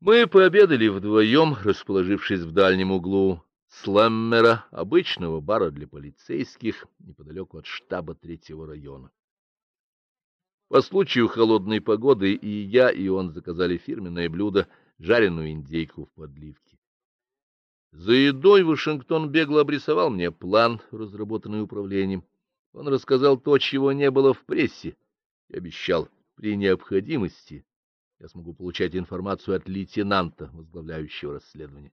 Мы пообедали вдвоем, расположившись в дальнем углу Слэммера, обычного бара для полицейских, неподалеку от штаба третьего района. По случаю холодной погоды и я, и он заказали фирменное блюдо — жареную индейку в подливке. За едой Вашингтон бегло обрисовал мне план, разработанный управлением. Он рассказал то, чего не было в прессе, и обещал при необходимости я смогу получать информацию от лейтенанта, возглавляющего расследование.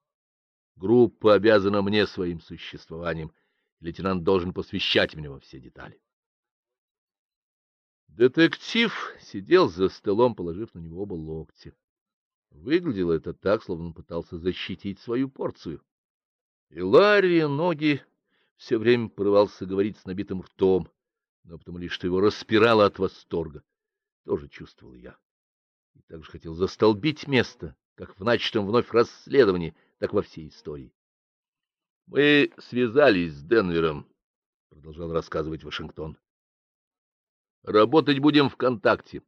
Группа обязана мне своим существованием, лейтенант должен посвящать меня во все детали. Детектив сидел за столом, положив на него оба локтя. Выглядело это так, словно пытался защитить свою порцию. И Ларри ноги все время порывался говорить с набитым ртом, но потому лишь что его распирало от восторга, тоже чувствовал я и также хотел застолбить место, как в начатом вновь расследовании, так во всей истории. Мы связались с Денвером, продолжал рассказывать Вашингтон. Работать будем ВКонтакте.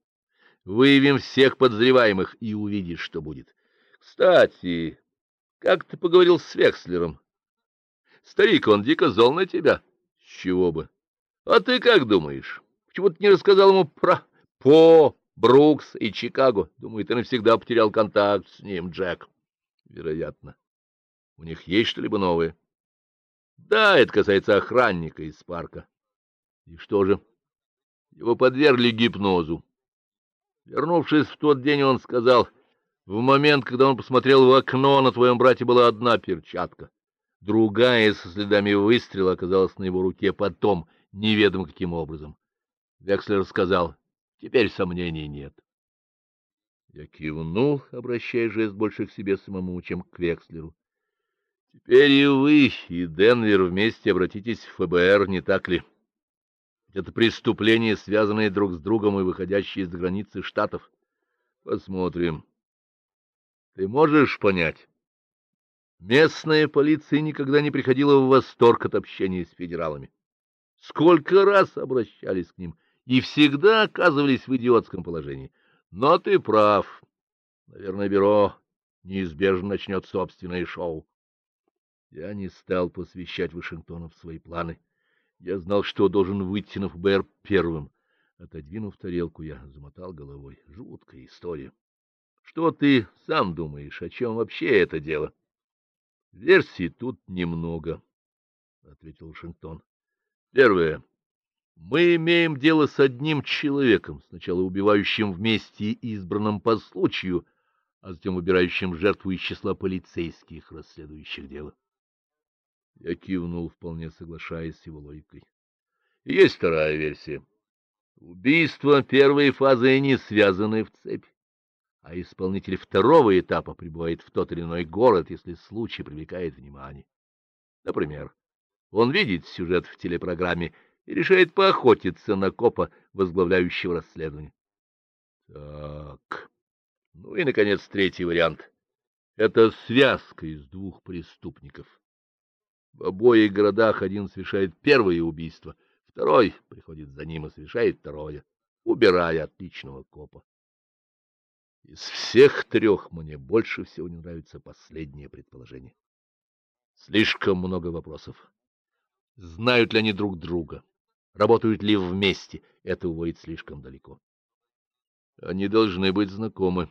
Выявим всех подозреваемых и увидишь, что будет. Кстати, как ты поговорил с Векслером? Старик, он дико зол на тебя. С чего бы? А ты как думаешь? Почему ты не рассказал ему про по Брукс и Чикаго. Думаю, ты навсегда потерял контакт с ним, Джек. Вероятно. У них есть что-либо новое? Да, это касается охранника из парка. И что же? Его подвергли гипнозу. Вернувшись в тот день, он сказал, в момент, когда он посмотрел в окно, на твоем брате была одна перчатка. Другая со следами выстрела оказалась на его руке потом, неведомо каким образом. Векслер сказал, Теперь сомнений нет. Я кивнул, обращая жест больше к себе самому, чем к Векслеру. Теперь и вы, и Денвер вместе обратитесь в ФБР, не так ли? Это преступления, связанные друг с другом и выходящие из границы штатов. Посмотрим. Ты можешь понять? Местная полиция никогда не приходила в восторг от общения с федералами. Сколько раз обращались к ним — и всегда оказывались в идиотском положении. Но ты прав. Наверное, бюро неизбежно начнет собственное шоу. Я не стал посвящать Вашингтона в свои планы. Я знал, что должен выйти на ФБР первым. Отодвинув тарелку, я замотал головой. Жуткая история. Что ты сам думаешь, о чем вообще это дело? Версий тут немного, ответил Вашингтон. Первое. Мы имеем дело с одним человеком, сначала убивающим вместе избранным по случаю, а затем выбирающим жертву из числа полицейских, расследующих дело. Я кивнул, вполне соглашаясь с его логикой. есть вторая версия. Убийства первой фазы не связаны в цепь, а исполнитель второго этапа прибывает в тот или иной город, если случай привлекает внимание. Например, он видит сюжет в телепрограмме и решает поохотиться на копа, возглавляющего расследование. Так. Ну и наконец третий вариант. Это связка из двух преступников. В обоих городах один совершает первое убийство, второй приходит за ним и совершает второе, убирая отличного копа. Из всех трех мне больше всего не нравится последнее предположение. Слишком много вопросов. Знают ли они друг друга? Работают ли вместе? Это уводит слишком далеко. Они должны быть знакомы.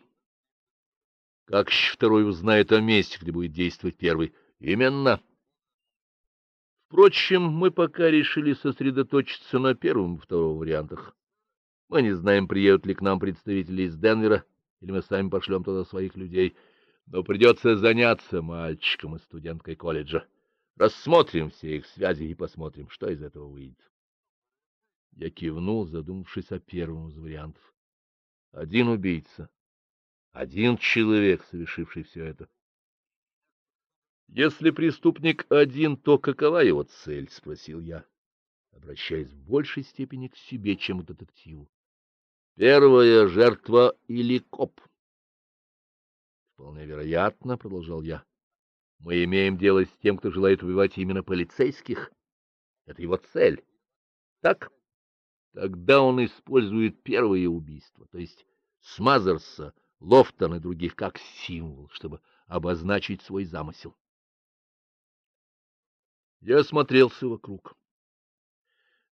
Как второй узнает о месте, где будет действовать первый? Именно. Впрочем, мы пока решили сосредоточиться на первом и втором вариантах. Мы не знаем, приедут ли к нам представители из Денвера, или мы сами пошлем туда своих людей, но придется заняться мальчиком и студенткой колледжа. Рассмотрим все их связи и посмотрим, что из этого выйдет. Я кивнул, задумавшись о первом из вариантов. Один убийца, один человек, совершивший все это. Если преступник один, то какова его цель, спросил я, обращаясь в большей степени к себе, чем к детективу. Первая жертва или коп? Вполне вероятно, продолжал я. Мы имеем дело с тем, кто желает убивать именно полицейских. Это его цель. Так? Тогда он использует первое убийство, то есть Смазерса, Лофтон и других как символ, чтобы обозначить свой замысел. Я осмотрелся вокруг.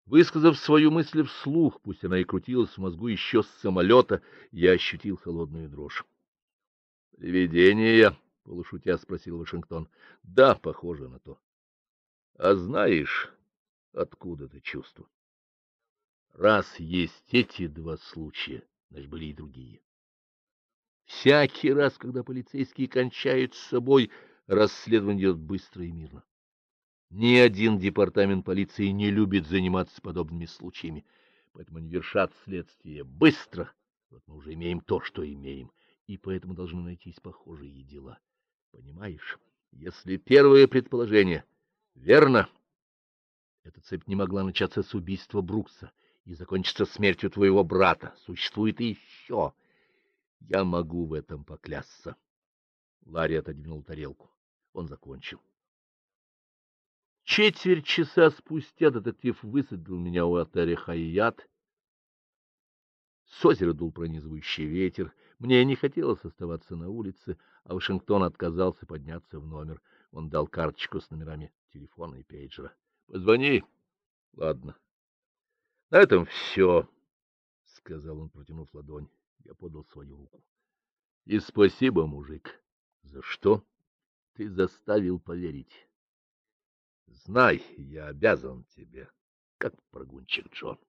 Высказав свою мысль вслух, пусть она и крутилась в мозгу еще с самолета, я ощутил холодную дрожь. — Привидение? — полушутя спросил Вашингтон. — Да, похоже на то. — А знаешь, откуда это чувство? Раз есть эти два случая, значит, были и другие. Всякий раз, когда полицейские кончают с собой, расследование идет быстро и мирно. Ни один департамент полиции не любит заниматься подобными случаями, поэтому они вершат следствие быстро. Вот мы уже имеем то, что имеем, и поэтому должны найтись похожие дела. Понимаешь, если первое предположение верно, эта цепь не могла начаться с убийства Брукса и закончиться смертью твоего брата. Существует еще. Я могу в этом поклясться. Ларри отодвинул тарелку. Он закончил. Четверть часа спустя детектив высадил меня у отеля «Хайят». С озера дул пронизывающий ветер. Мне не хотелось оставаться на улице, а Вашингтон отказался подняться в номер. Он дал карточку с номерами телефона и пейджера. — Позвони. — Ладно. — На этом все, — сказал он, протянув ладонь. Я подал свою руку. — И спасибо, мужик. — За что? — Ты заставил поверить. Знай, я обязан тебе, как прогунчик Джон.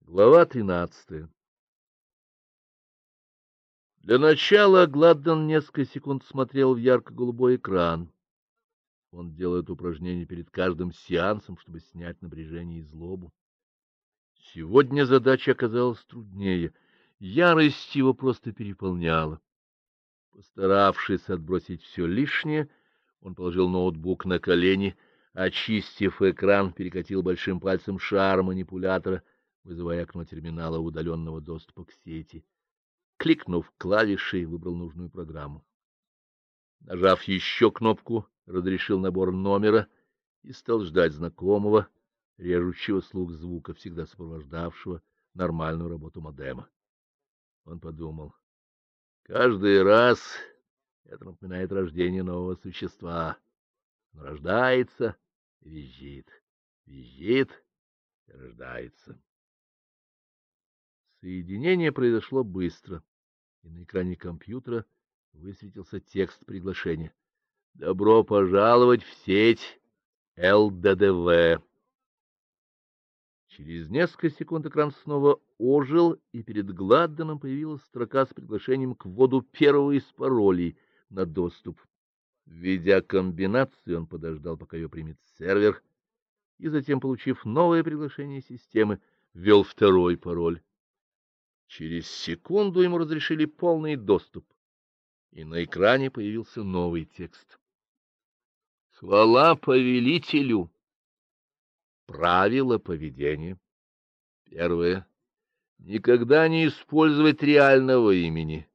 Глава тринадцатая Для начала Гладден несколько секунд смотрел в ярко-голубой экран. Он делает упражнение перед каждым сеансом, чтобы снять напряжение и злобу. Сегодня задача оказалась труднее. Ярость его просто переполняла. Постаравшись отбросить все лишнее, он положил ноутбук на колени, очистив экран, перекатил большим пальцем шар манипулятора, вызывая окно терминала удаленного доступа к сети. Кликнув клавишей, выбрал нужную программу. Нажав еще кнопку, разрешил набор номера и стал ждать знакомого, режущего слух звука, всегда сопровождавшего нормальную работу модема. Он подумал, каждый раз это напоминает рождение нового существа. Он рождается и визжит, визжит рождается. Соединение произошло быстро, и на экране компьютера высветился текст приглашения. «Добро пожаловать в сеть ЛДДВ». Через несколько секунд экран снова ожил, и перед Гладденом появилась строка с приглашением к вводу первого из паролей — на доступ. Введя комбинацию, он подождал, пока ее примет сервер, и затем, получив новое приглашение системы, ввел второй пароль. Через секунду ему разрешили полный доступ, и на экране появился новый текст. Хвала повелителю! Правило поведения. Первое. Никогда не использовать реального имени.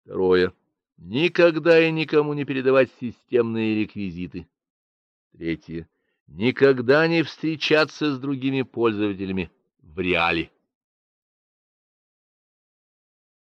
Второе. Никогда и никому не передавать системные реквизиты. Третье. Никогда не встречаться с другими пользователями в реале.